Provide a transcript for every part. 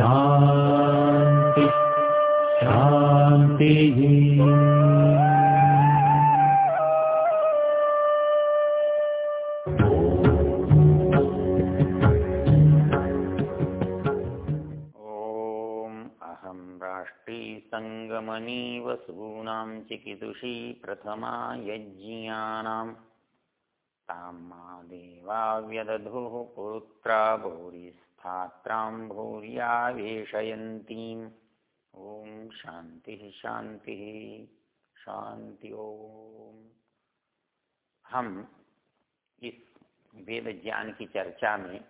शान्ति शान्तिः राष्ट्रीसङ्गमनी वसूनां चिकितुषी प्रथमा यज्ञानां तां मा देवा व्यदधुः पुत्रा भूरिस्थात्रां भूर्यावेशयन्तीम्। ॐ शान्तिः शान्तिः। शान्ति ॐ हम इस वेद ज्ञान की चर्चा में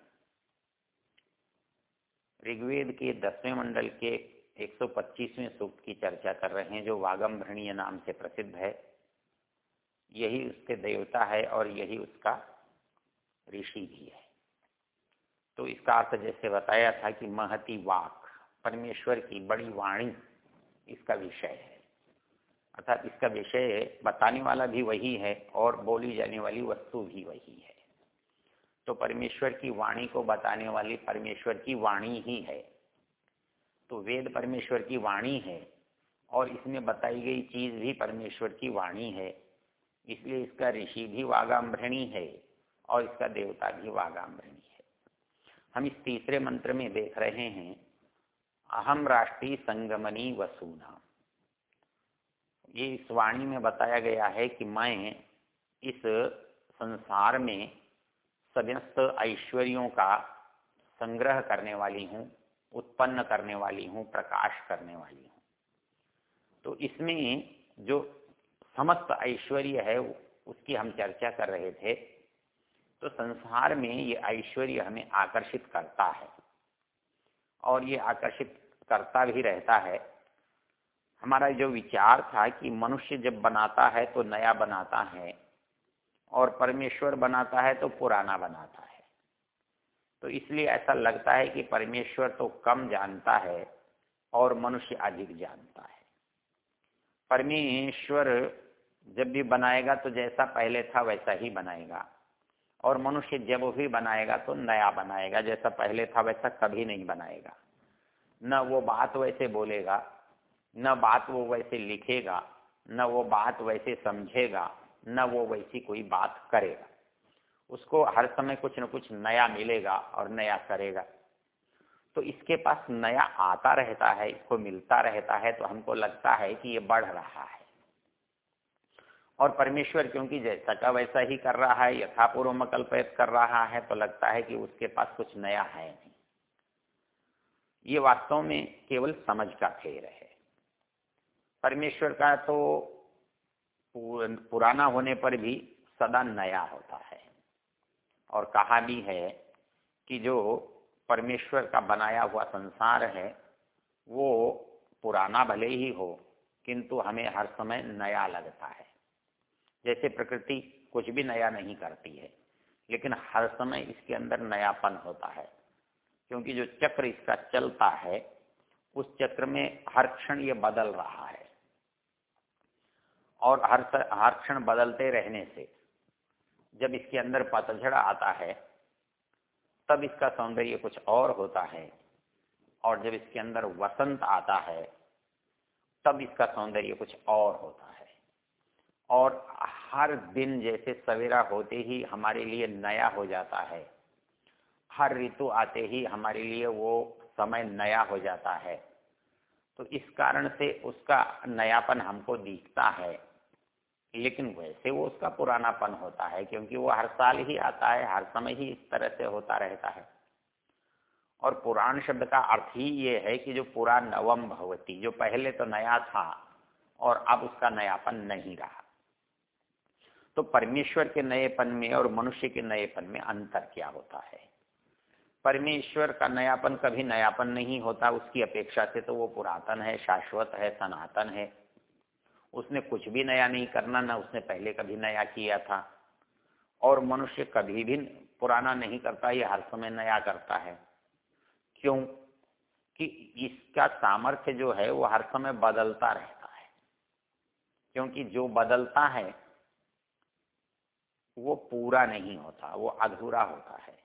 ऋग्वेद के दसवें मंडल के 125वें सूक्त की चर्चा कर रहे हैं, जो वागम्भरणीय नाम से प्रसिद्ध है। यही उसके देवता है और यही उसका ऋषि भी है। तो इसका अर्थ जैसे बताया था कि महती वाक, परमेश्वर की बड़ी वाणी, इसका विषय है। अर्थात इसका विषय बताने वाला भी वही है और बोली जाने वाली वस्तु भी वही है। तो परमेश्वर की वाणी को बताने वाली परमेश्वर की वाणी ही है। तो वेद परमेश्वर की वाणी है और इसमें बताई गई चीज़ भी परमेश्वर की वाणी है। इसलिए इसका ऋषि भी वागाम्भृणी है और इसका देवता भी वागाम्भृणी है। हम इस तीसरे मंत्र में देख रहे हैं, अहम राष्ट्रीय संगमनी वसूना। ये इस वाणी में बताया गया है कि मैं इस संसार में समस्त ऐश्वर्यों का संग्रह करने वाली हूँ, उत्पन्न करने वाली हूँ, प्रकाश करने वाली हूँ। तो इसमें जो समस्त ऐश्वर्य है, उसकी हम चर्चा कर रहे थे। तो संसार में ये ऐश्वर्य हमें आकर्षित करता है। और ये आकर्षित करता भी रहता है। हमारा जो विचार था कि मनुष्य जब बनाता है तो नया बनाता है और परमेश्वर बनाता है तो पुराना बनाता है। तो इसलिए ऐसा लगता है कि परमेश्वर तो कम जानता है और मनुष्य अधिक जानता है। परमेश्वर जब भी बनाएगा तो जैसा पहले था वैसा ही बनाएगा। और मनुष्य जब भी बनाएगा तो नया बनाएगा। जैसा पहले था वैसा कभी नहीं बनाएगा। न वो बात वैसे बोलेगा, न बात वो वैसे लिखेगा, न वो बात वैसे समझेगा, न वो वैसी कोई बात करेगा। उसको हर समय कुछ न कुछ नया मिलेगा और नया करेगा। तो इसके पास नया आता रहता है, इसको मिलता रहता है तो हमको लगता है कि ये बढ़ रहा है। और परमेश्वर क्योंकि जैसा का वैसा ही कर रहा है यथापूर्व मकल्पित कर रहा है तो लगता है कि उसके पास कुछ नया है नहीं। ये वास्तव में केवल समझ का फेर है। परमेश्वर का तो पुराना होने पर भी सदा नया होता है। और कहा भी है कि जो परमेश्वर का बनाया हुआ संसार है, वो पुराना भले ही हो, किंतु हमें हर समय नया लगता है। जैसे प्रकृति कुछ भी नया नहीं करती है, लेकिन हर समय इसके अंदर नयापन होता है। क्योंकि जो चक्र इसका चलता है, उस चक्र में हर क्षण ये बदल रहा है। और हर हर क्षण बदलते रहने से जब इसके अंदर पतझड़ आता है, तब इसका सौंदर्य कुछ और होता है। और जब इसके अंदर वसंत आता है, तब इसका सौंदर्य कुछ और होता है। और हर दिन जैसे सवेरा होते ही हमारे लिए नया हो जाता है। हर ऋतु आते ही हमारे लिए वो समय नया हो जाता है। तो इस कारण से उसका नयापन हमको दिखता है। लेकिन वैसे वो उसका पुरानापन होता है, क्योंकि वो हर साल ही आता है, हर समय ही इस तरह से होता रहता है। और पुराण शब्द का अर्थ ही ये है कि जो पुरा नवम भवती, जो पहले तो नया था और अब उसका नयापन नहीं रहा। तो परमेश्वर के नएपन में और मनुष्य के नएपन में अंतर क्या होता है? परमेश्वर का नयापन कभी नयापन नहीं होता, उसकी अपेक्षा से तो वो पुरातन है, शाश्वत है, सनातन है। उसने कुछ भी नया नहीं करना, ना उसने पहले कभी नया किया था। और मनुष्य कभी भी पुराना नहीं करता, ये हर समय नया करता है। क्यों? कि इसका सामर्थ्य जो है, वो हर समय बदलता रहता है। क्योंकि जो बदलता है वो पूरा नहीं होता, वो अधूरा होता है।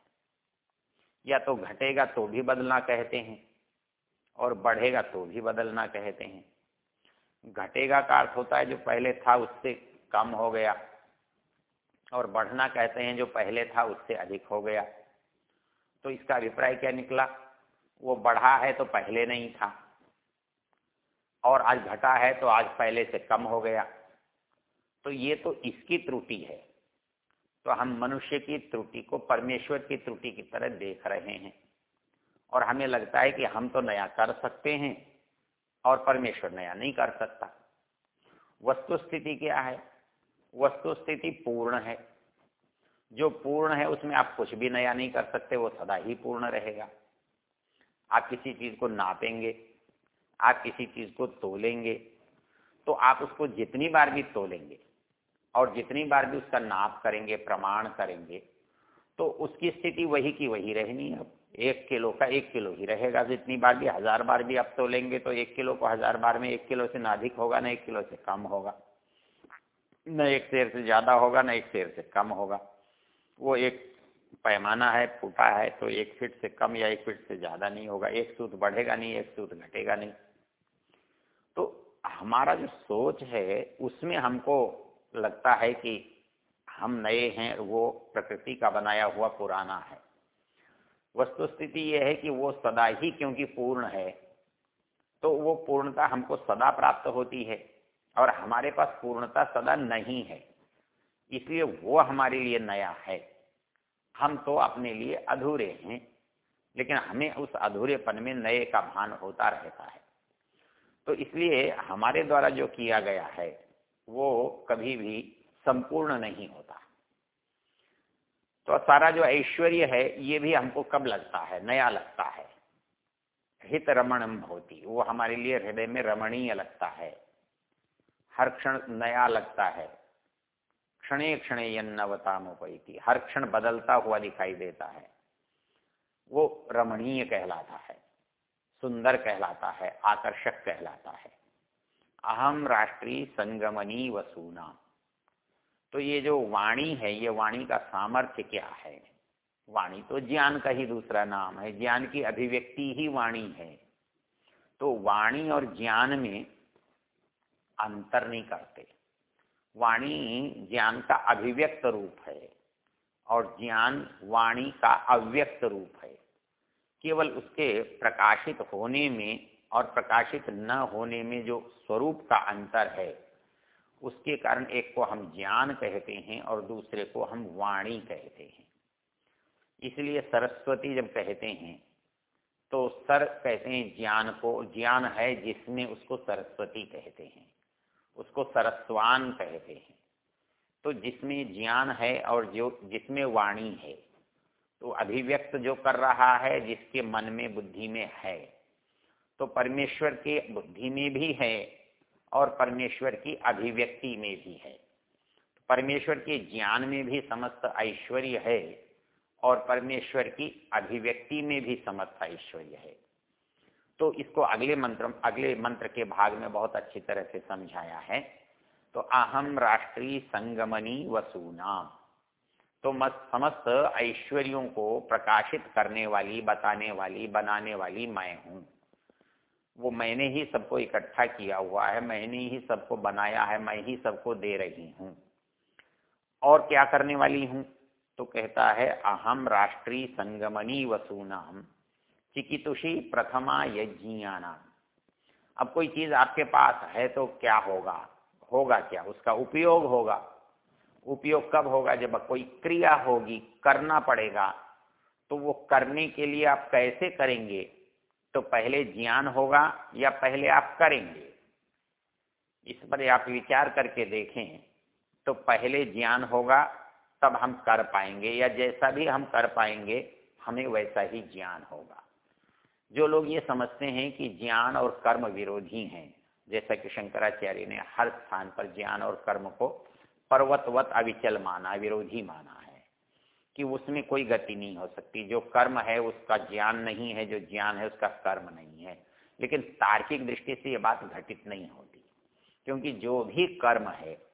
या तो घटेगा तो भी बदलना कहते हैं, और बढ़ेगा तो भी बदलना कहते हैं। घटेगा का अर्थ होता है जो पहले था उससे कम हो गया, और बढ़ना कहते हैं जो पहले था उससे अधिक हो गया। तो इसका अभिप्राय क्या निकला? वो बढ़ा है तो पहले नहीं था, और आज घटा है तो आज पहले से कम हो गया। तो ये तो इसकी त्रुटि है। तो हम मनुष्य की त्रुटि को परमेश्वर की त्रुटि की तरह देख रहे हैं। और हमें लगता है कि हम तो नया कर सकते हैं और परमेश्वर नया नहीं कर सकता। वस्तु स्थिति क्या है? वस्तु स्थिति पूर्ण है। जो पूर्ण है, उसमें आप कुछ भी नया नहीं कर सकते, वो सदा ही पूर्ण रहेगा। आप किसी चीज़ को नापेंगे, आप किसी चीज़ को तोलेंगे तो आप उसको जितनी बार भी तोलेंगे और जितनी बार भी उसका नाप करेंगे, प्रमाण करेंगे तो उसकी स्थिति वही की वही रहनी है। एक किलो का एक किलो ही रहेगा। जितनी बार भी हज़ार बार भी आप तोलेंगे तो एक किलो को हज़ार बार में एक किलो से ना अधिक होगा, ना एक किलो से कम होगा। न एक शेर से ज़्यादा होगा, न एक शेर से कम होगा। वो एक पैमाना है, फूटा है तो एक फीट से कम या एक फीट से ज़्यादा नहीं होगा। एक सूत बढ़ेगा नहीं, एक सूत घटेगा नहीं। तो हमारा जो सोच है, उसमें हमको लगता है कि हम नए हैं वो प्रकृति का बनाया हुआ पुराना है। वस्तु स्थिति यह है कि वो सदा ही क्योंकि पूर्ण है तो वो पूर्णता हमको सदा प्राप्त होती है और हमारे पास पूर्णता सदा नहीं है, इसलिए वो हमारे लिए नया है। हम तो अपने लिए अधूरे हैं, लेकिन हमें उस अधूरेपन में नए का भान होता रहता है। तो इसलिए हमारे द्वारा जो किया गया है वो कभी भी संपूर्ण नहीं होता। तो सारा जो ऐश्वर्य है, ये भी हमको कब लगता है? नया लगता है। हित रमणम होती वो हमारे लिए हृदय में रमणीय लगता है। हर क्षण नया लगता है। क्षणे क्षणे यन्नवतामुपैती। हर क्षण बदलता हुआ दिखाई देता है। वो रमणीय कहलाता है। सुंदर कहलाता है। आकर्षक कहलाता है। अहम राष्ट्रीय संगमनी वसूना तो ये जो वाणी है, ये वाणी का सामर्थ्य क्या है? वाणी तो ज्ञान का ही दूसरा नाम है, ज्ञान की अभिव्यक्ति ही वाणी है। तो वाणी और ज्ञान में अंतर नहीं करते। वाणी ज्ञान का अभिव्यक्त रूप है और ज्ञान वाणी का अव्यक्त रूप है। केवल उसके प्रकाशित होने में और प्रकाशित न होने में जो स्वरूप का अंतर है, उसके कारण एक को हम ज्ञान कहते हैं और दूसरे को हम वाणी कहते हैं। इसलिए सरस्वती जब कहते हैं तो सर कहते हैं ज्ञान को, ज्ञान है जिसमें उसको सरस्वती कहते हैं, उसको सरस्वान कहते हैं। तो जिसमें ज्ञान है और जो, जिसमें वाणी है तो अभिव्यक्त जो कर रहा है, जिसके मन में बुद्धि में है तो परमेश्वर के बुद्धि में भी है और परमेश्वर की अभिव्यक्ति में भी है। परमेश्वर के ज्ञान में भी समस्त ऐश्वर्य है और परमेश्वर की अभिव्यक्ति में भी समस्त ऐश्वर्य है। तो इसको अगले मंत्र अगले मंत्र के भाग में बहुत अच्छी तरह से समझाया है। तो अहम राष्ट्रीय संगमनी वसूना। तो समस्त ऐश्वर्यों को प्रकाशित करने वाली, बताने वाली, बनाने वाली मैं हूँ। वो मैंने ही सबको इकट्ठा किया हुआ है, मैंने ही सबको बनाया है, मैं ही सबको दे रही हूँ। और क्या करने वाली हूँ? तो कहता है अहम राष्ट्रीय संगमनी वसूनाम, चिकितुषी प्रथमा यज्ञाना अब कोई चीज़ आपके पास है तो क्या होगा? होगा क्या? उसका उपयोग होगा। उपयोग कब होगा? जब कोई क्रिया होगी, करना पड़ेगा तो वो करने के लिए आप कैसे करेंगे? तो पहले ज्ञान होगा या पहले आप करेंगे? इस पर आप विचार करके देखें तो पहले ज्ञान होगा, तब हम कर पाएँगे, या जैसा भी हम कर पाएँगे, हमें वैसा ही ज्ञान होगा। जो लोग ये समझते हैं कि ज्ञान और कर्म विरोधी हैं, जैसा कि शंकराचार्य ने हर स्थान पर ज्ञान और कर्म को पर्वतवत अविचल माना, विरोधी माना। कि उसमें कोई गति नहीं हो सकती। जो कर्म है, उसका ज्ञान नहीं है, जो ज्ञान है, उसका कर्म नहीं है। लेकिन तार्किक दृष्टि से ये बात घटित नहीं होती। क्योंकि जो भी कर्म है,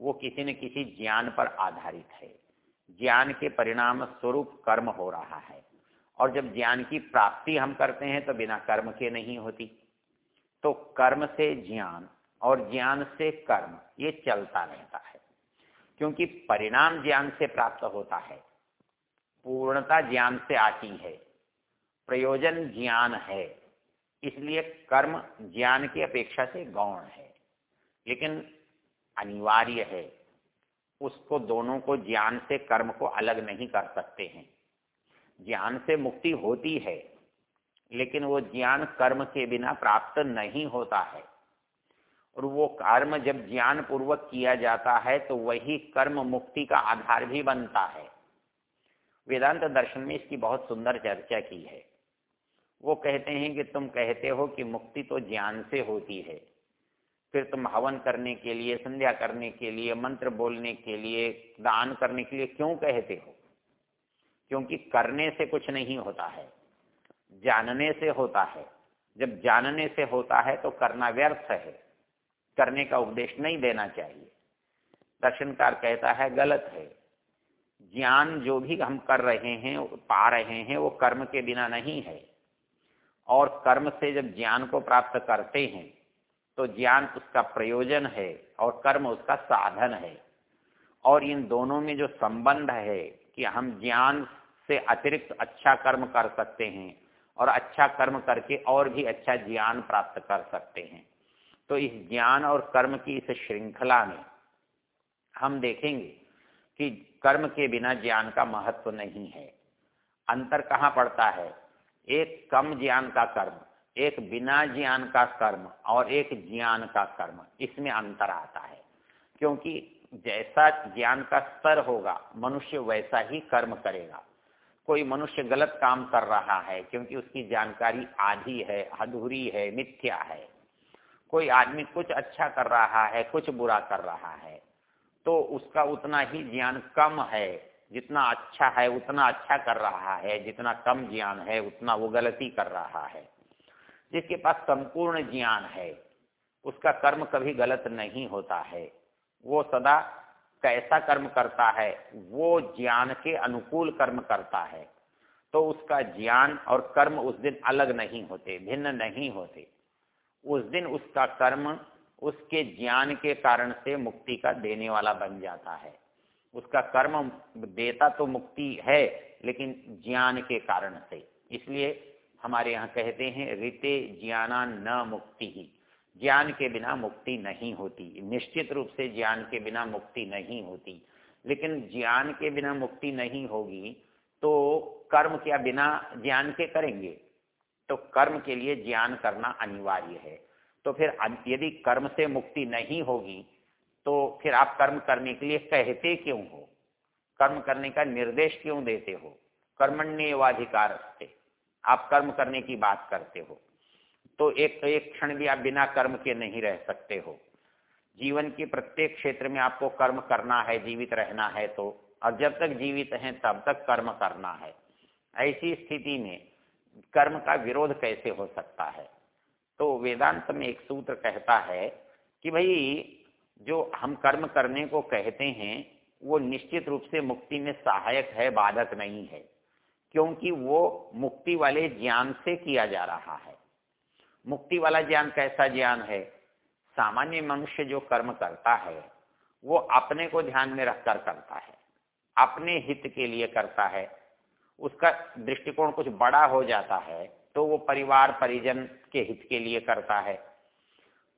वो किसी न किसी ज्ञान पर आधारित है। ज्ञान के परिणाम स्वरूप कर्म हो रहा है। और जब ज्ञान की प्राप्ति हम करते हैं तो बिना कर्म के नहीं होती। तो कर्म से ज्ञान और ज्ञान से कर्म, ये चलता रहता है। क्योंकि परिणाम ज्ञान से प्राप्त होता है। पूर्णता ज्ञान से आती है। प्रयोजन ज्ञान है। इसलिए कर्म ज्ञान की अपेक्षा से गौण है। लेकिन अनिवार्य है, उसको दोनों को ज्ञान से कर्म को अलग नहीं कर सकते हैं। ज्ञान से मुक्ति होती है, लेकिन वो ज्ञान कर्म के बिना प्राप्त नहीं होता है। और वो कर्म जब ज्ञान पूर्वक किया जाता है तो वही कर्म मुक्ति का आधार भी बनता है। वेदांत दर्शन में इसकी बहुत सुंदर चर्चा की है। वो कहते हैं कि तुम कहते हो कि मुक्ति तो ज्ञान से होती है। फिर तुम हवन करने के लिए, संध्या करने के लिए, मंत्र बोलने के लिए, दान करने के लिए क्यों कहते हो? क्योंकि करने से कुछ नहीं होता है, जानने से होता है। जब जानने से होता है तो करना व्यर्थ है। करने का उपदेश नहीं देना चाहिए। दर्शनकार कहता है, गलत है। ज्ञान जो भी हम कर रहे हैं, पा रहे हैं, वो कर्म के बिना नहीं है। और कर्म से जब ज्ञान को प्राप्त करते हैं तो ज्ञान उसका प्रयोजन है और कर्म उसका साधन है। और इन दोनों में जो संबंध है कि हम ज्ञान से अतिरिक्त अच्छा कर्म कर सकते हैं और अच्छा कर्म करके और भी अच्छा ज्ञान प्राप्त कर सकते हैं तो इस ज्ञान और कर्म की इस श्रृंखला में हम देखेंगे कि कर्म के बिना ज्ञान का महत्व नहीं है। अंतर कहाँ पड़ता है? एक कम ज्ञान का कर्म, एक बिना ज्ञान का कर्म और एक ज्ञान का कर्म, इसमें अंतर आता है। क्योंकि जैसा ज्ञान का स्तर होगा, मनुष्य वैसा ही कर्म करेगा। कोई मनुष्य गलत काम कर रहा है क्योंकि उसकी जानकारी आधी है, अधूरी है, मिथ्या है। कोई आदमी कुछ अच्छा कर रहा है, कुछ बुरा कर रहा है। तो उसका उतना ही ज्ञान कम है। जितना अच्छा है, उतना अच्छा कर रहा है। जितना कम ज्ञान है, उतना वो गलती कर रहा है। जिसके पास संपूर्ण ज्ञान है, उसका कर्म कभी गलत नहीं होता है। वो सदा कैसा कर्म करता है, वो ज्ञान के अनुकूल कर्म करता है। तो उसका ज्ञान और कर्म उस दिन अलग नहीं होते, भिन्न नहीं होते। उस दिन उसका कर्म उसके ज्ञान के कारण से मुक्ति का देने वाला बन जाता है। उसका कर्म देता तो मुक्ति है, लेकिन ज्ञान के कारण से। इसलिए हमारे यहाँ कहते हैं, रीते ज्ञाना न मुक्ति ही। ज्ञान के बिना मुक्ति नहीं होती। निश्चित रूप से ज्ञान के बिना मुक्ति नहीं होती। लेकिन ज्ञान के बिना मुक्ति नहीं होगी तो कर्म क्या बिना ज्ञान के करेंगे। तो कर्म के लिए ज्ञान करना अनिवार्य है। तो फिर यदि कर्म से मुक्ति नहीं होगी तो फिर आप कर्म करने के लिए कहते क्यों हो? कर्म करने का निर्देश क्यों देते हो? कर्मण्यवाधिकार से आप कर्म करने की बात करते हो। तो एक एक क्षण भी आप बिना कर्म के नहीं रह सकते हो। जीवन के प्रत्येक क्षेत्र में आपको कर्म करना है, जीवित रहना है तो और जब तक जीवित हैं, तब तक कर्म करना है। ऐसी स्थिति में कर्म का विरोध कैसे हो सकता है? तो वेदांत में एक सूत्र कहता है कि भाई, जो हम कर्म करने को कहते हैं, वो निश्चित रूप से मुक्ति में सहायक है, बाधक नहीं है, क्योंकि वो मुक्ति वाले ज्ञान से किया जा रहा है। मुक्ति वाला ज्ञान कैसा ज्ञान है? सामान्य मनुष्य जो कर्म करता है, वो अपने को ध्यान में रखकर करता है, अपने हित के लिए करता है, उसका दृष्टिकोण कुछ बड़ा हो जाता है तो वो परिवार परिजन के हित के लिए करता है।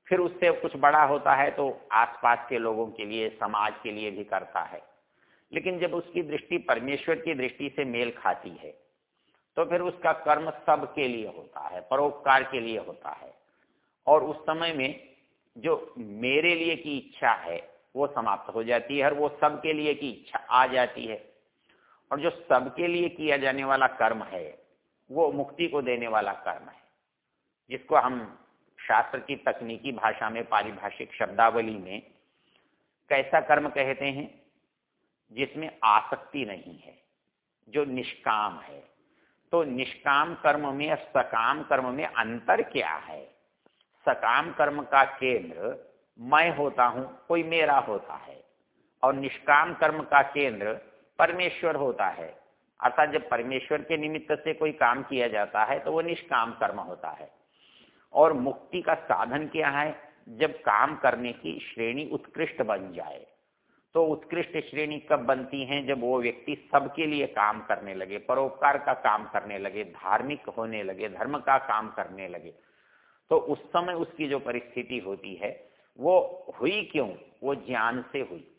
फिर उससे कुछ बड़ा होता है तो आसपास के लोगों के लिए, समाज के लिए भी करता है। लेकिन जब उसकी दृष्टि परमेश्वर की दृष्टि से मेल खाती है तो फिर उसका कर्म सब के लिए होता है, परोपकार के लिए होता है। और उस समय में जो मेरे लिए की इच्छा है, वो समाप्त हो जाती है और वो सबके लिए की इच्छा आ जाती है। और जो सबके लिए किया जाने वाला कर्म है वो मुक्ति को देने वाला कर्म है। जिसको हम शास्त्र की तकनीकी भाषा में, पारिभाषिक शब्दावली में कैसा कर्म कहते हैं? जिसमें आसक्ति नहीं है, जो निष्काम है। तो निष्काम कर्म में, सकाम कर्म में अंतर क्या है? सकाम कर्म का केंद्र, मैं होता हूँ, कोई मेरा होता है। और निष्काम कर्म का केंद्र, परमेश्वर होता है। अर्थात जब परमेश्वर के निमित्त से कोई काम किया जाता है तो वो निष्काम कर्म होता है। और मुक्ति का साधन क्या है? जब काम करने की श्रेणी उत्कृष्ट बन जाए तो उत्कृष्ट श्रेणी कब बनती है? जब वो व्यक्ति सबके लिए काम करने लगे, परोपकार का काम करने लगे, धार्मिक होने लगे, धर्म का काम करने लगे। तो उस समय उसकी जो परिस्थिति होती है, वो हुई क्यों? वो ज्ञान से हुई।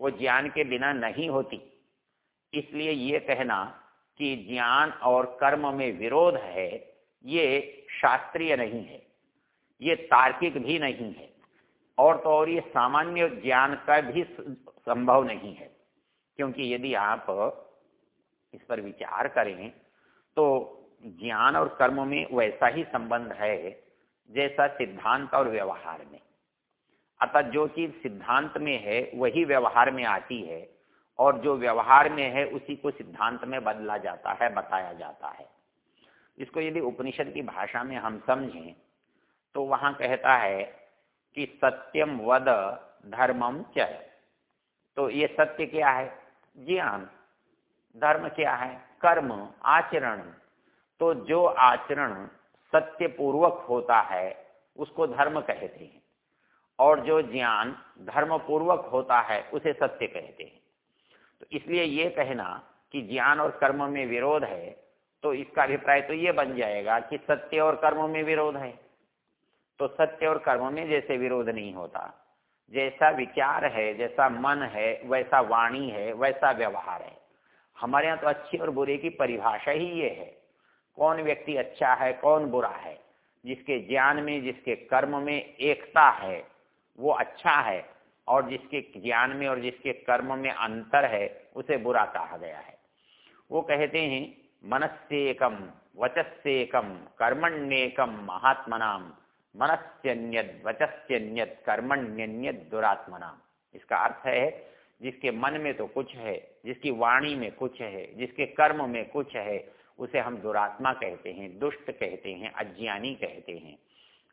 वो ज्ञान के बिना नहीं होती। इसलिए ये कहना कि ज्ञान और कर्म में विरोध है, ये शास्त्रीय नहीं है, ये तार्किक भी नहीं है। और तो और ये सामान्य ज्ञान का भी संभव नहीं है। क्योंकि यदि आप इस पर विचार करें तो ज्ञान और कर्म में वैसा ही संबंध है जैसा सिद्धांत और व्यवहार में। अतः जो चीज़ सिद्धांत में है, वही व्यवहार में आती है। और जो व्यवहार में है, उसी को सिद्धांत में बदला जाता है, बताया जाता है। इसको यदि उपनिषद की भाषा में हम समझें तो वहाँ कहता है कि सत्यम वद धर्मम च। तो ये सत्य क्या है? ज्ञान धर्म क्या है? कर्म, आचरण। तो जो आचरण सत्य पूर्वक होता है, उसको धर्म कहते हैं। और जो ज्ञान धर्म पूर्वक होता है, उसे सत्य कहते हैं। तो इसलिए ये कहना कि ज्ञान और कर्म में विरोध है तो इसका अभिप्राय तो ये बन जाएगा कि सत्य और कर्म में विरोध है। तो सत्य और कर्म में जैसे विरोध नहीं होता। जैसा विचार है, जैसा मन है, वैसा वाणी है, वैसा व्यवहार है। हमारे यहाँ तो अच्छी और बुरे की परिभाषा ही ये है। कौन व्यक्ति अच्छा है, कौन बुरा है? जिसके ज्ञान में, जिसके कर्म में एकता है, वो अच्छा है और जिसके ज्ञान में और जिसके कर्म में अंतर है, उसे बुरा कहा गया है। वो कहते हैं मनस्येकम वचस्येकम कर्मण्येकम महात्मनाम मनस्यन्यद, वचस्यन्यद, कर्मण्यन्यद दुरात्मनाम इसका अर्थ है, जिसके मन में तो कुछ है, जिसकी वाणी में कुछ है, जिसके कर्म में कुछ है, उसे हम दुरात्मा कहते हैं, दुष्ट कहते हैं, अज्ञानी कहते हैं।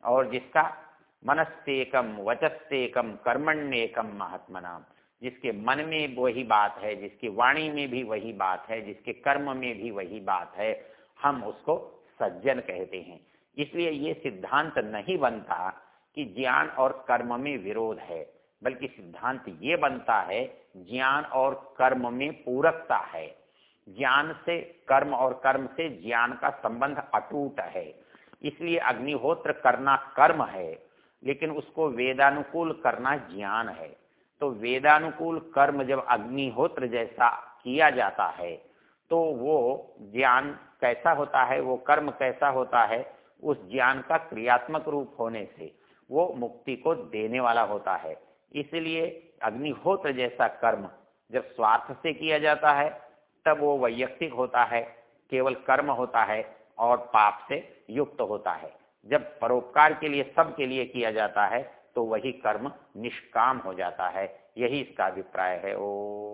और जिसका मनस्तेकम वचस्तेकम कर्मण्येकम महात्मनाम। जिसके मन में वही बात है, जिसकी वाणी में भी वही बात है, जिसके कर्म में भी वही बात है, हम उसको सज्जन कहते हैं। इसलिए ये सिद्धांत नहीं बनता कि ज्ञान और कर्म में विरोध है, बल्कि सिद्धांत ये बनता है, ज्ञान और कर्म में पूरकता है। ज्ञान से कर्म और कर्म से ज्ञान का संबंध अटूट है। इसलिए अग्निहोत्र करना कर्म है। लेकिन उसको वेदानुकूल करना ज्ञान है। तो वेदानुकूल कर्म जब अग्निहोत्र जैसा किया जाता है तो वो ज्ञान कैसा होता है, वो कर्म कैसा होता है, उस ज्ञान का क्रियात्मक रूप होने से वो मुक्ति को देने वाला होता है। इसलिए अग्निहोत्र जैसा कर्म जब स्वार्थ से किया जाता है, तब वो वैयक्तिक होता है, केवल कर्म होता है और पाप से युक्त होता है। जब परोपकार के लिए सब के लिए किया जाता है तो वही कर्म निष्काम हो जाता है। यही इसका अभिप्राय है। ओ